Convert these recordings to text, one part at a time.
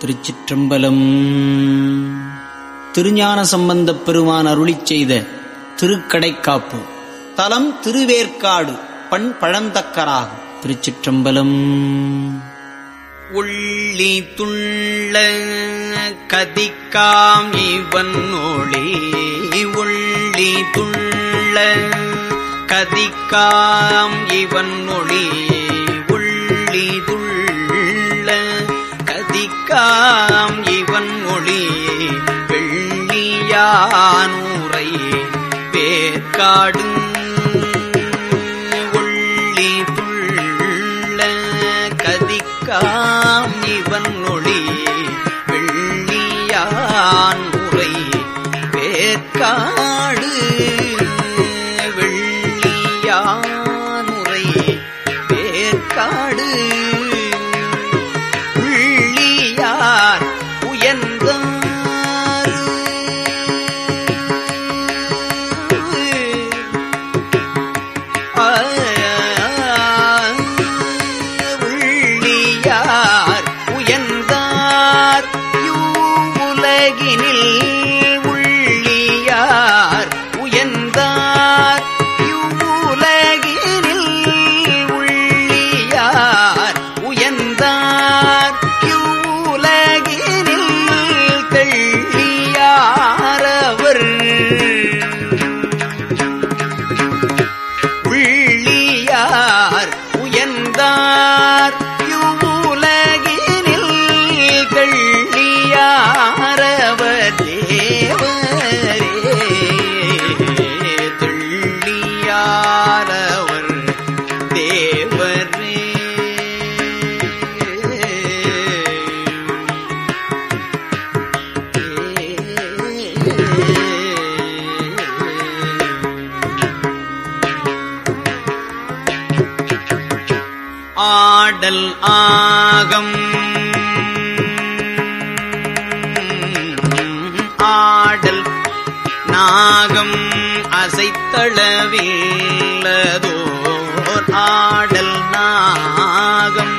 திருச்சிற்றம்பலம். திருஞான சம்பந்தப் பெருமான் அருளி செய்த திருக்கடைக்காப்பு. தலம் திருவேற்காடு பண் பழந்தக்கராகும் திருச்சிற்றம்பலம். உள்ளி துள்ள கதிக்காம் இவன் ஒளி. உள்ளி துள்ள கதிக்காம் இவன் ஒளி. வெள்ளியானூரை வேற்காடு உள்ளி ஆடல் ஆகம். ஆடல் நாகம் அசைத்தளவில்லதோர் ஆடல் நாகம்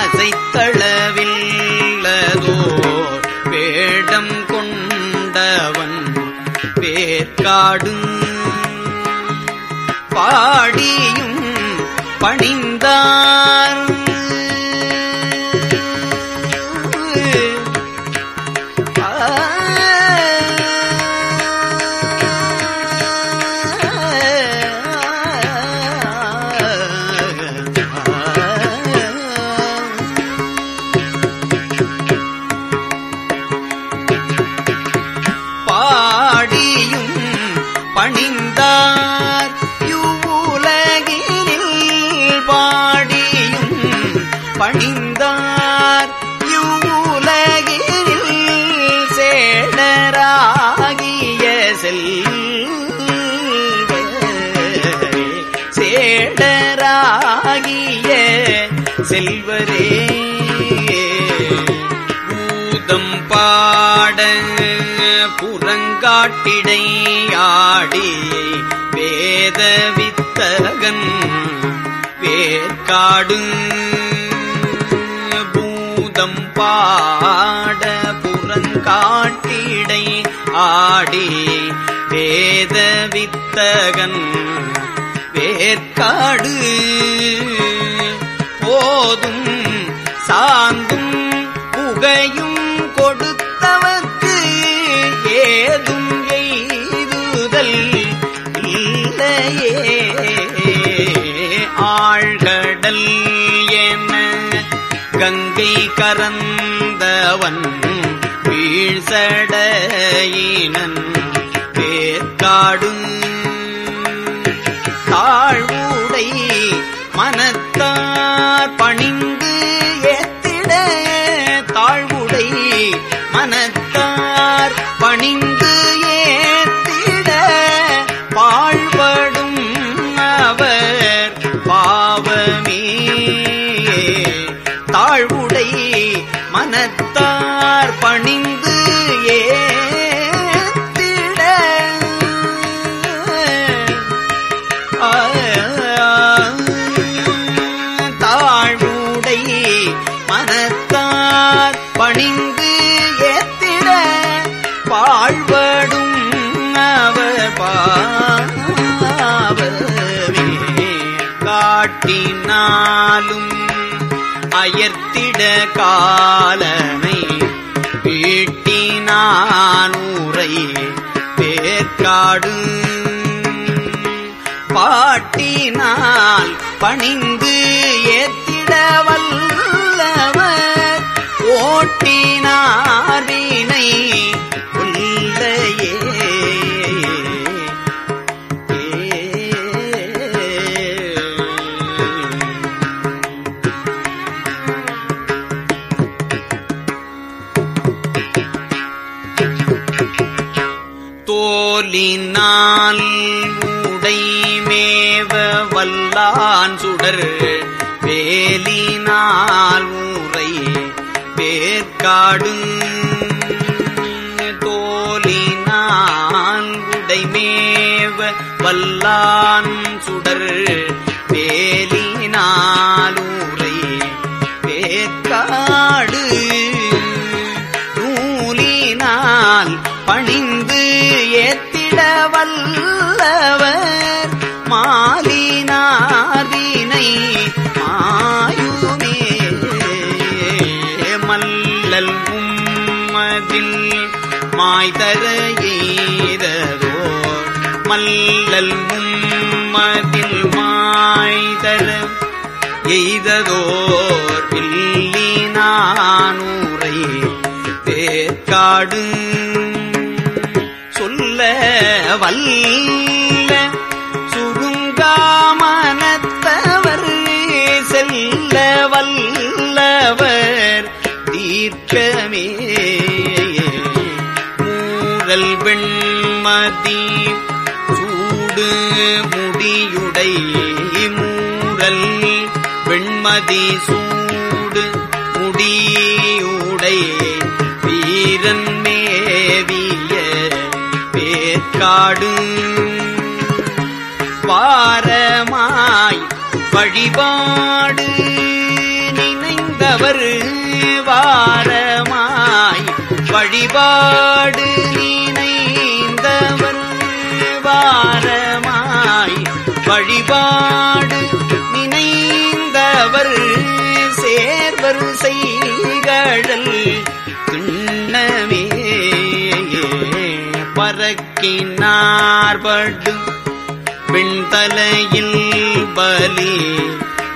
அசைத்தளவில்லதோர் வேடம் கொண்டவன் வேற்காடு பாடியும் பணிந்தார். பாடரே பூதம் பாட புறங்காட்டிடை ஆடி வேத வித்தகன் வேற்காடு பூதம் பாட புறங்காட்டிடை ஆடி வேத வித்தகன் வேற்காடு. போதும் கடல் என கங்கை கரந்தவன் வீழ்சடையினன் வேற்காடு தாழ்வுடை மனத்தார் பணிந்து ஏத்திட தாழ்வுடை மனத்தார் பணிந்து தாழ்வுடை மனத்தார் பணிந்து ஏத்திட பாழ்படும் அவர் பாவமே காட்டினாலும் அயர்த்திட காலனை வீட்டினானூரை பேர்காடு பாட்டினால் பணிந்து ஏத்திட வல்லவர். ஓட்டினார் வீணை வேலினால் ஊரை பேர்காடு தோலினான் உடைமேவ வல்லான் சுடர் வேலினால் ஊரை பேர்காடு நூலினால் பணிந்து ஏத்திட வல்லவர். மாலினாரினை மாய்தர எய்ததோர் மல்லல் உம்மதில் மாய்தர எய்ததோர் வில்லினானூரை தேர்காடு சொல்ல வல்ல சுருங்காமனத்தவர் செல்ல வல்லவர் தீர்க்கமே காதல் வெண்மதி சூடு முடியுடை மூரல் வெண்மதி சூடு முடியுடை வீரன் மேவிய பேர்காடு பாரமாய் வழிபாடு நினைந்தவர் வாரமாய் வழிபாடு. நினைந்தவர் சேர்வர் செய்கடல் கிண்ணமே பறக்கினார்படு. பின்தலையில் பலி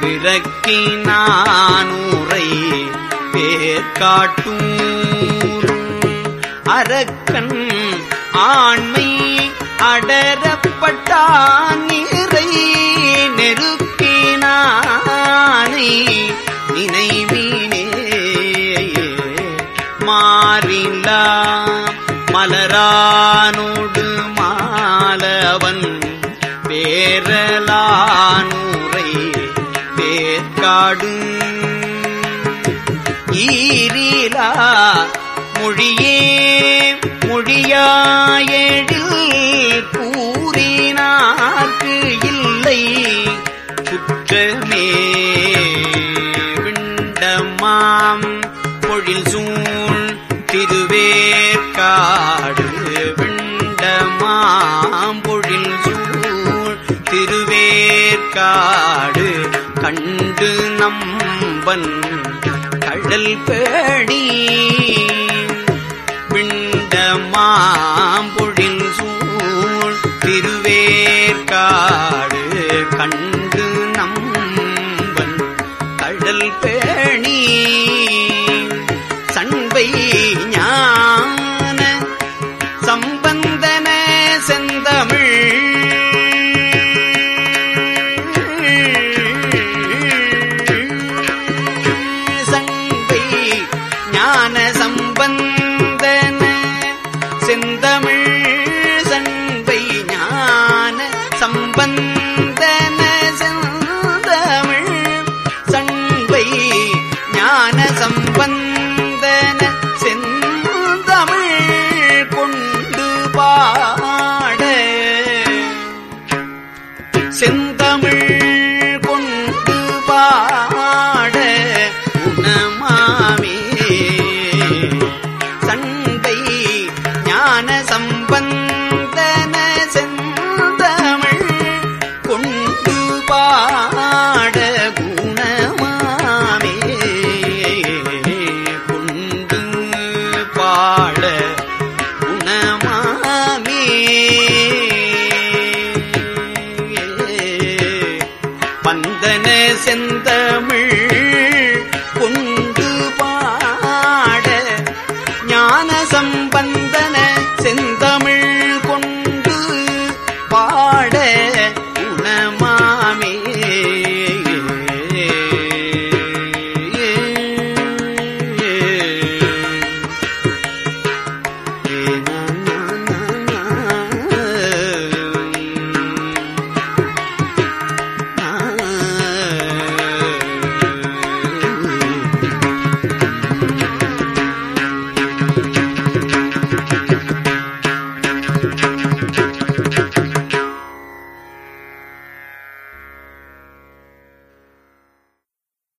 பிறக்கினானூரை பேர்காட்டும். அரக்கன் ஆண்மை அடரப்பட்டான். நிறை நெருக்கினானை நினைவினே மாறிலா மலரானோடு மாலவன் பேரலானூரை பேர்காடு ஈரிலா மொழியே பொழில் சூழ் திருவேற்காடு விண்டமாம்பொழில் சூழ் திருவேற்காடு கண்டு நம்பன் கடல் பேடி விண்டமாம்பொழில் சூழ் திருவேற்காடு கண்டு நம்பன் கடல் பேணி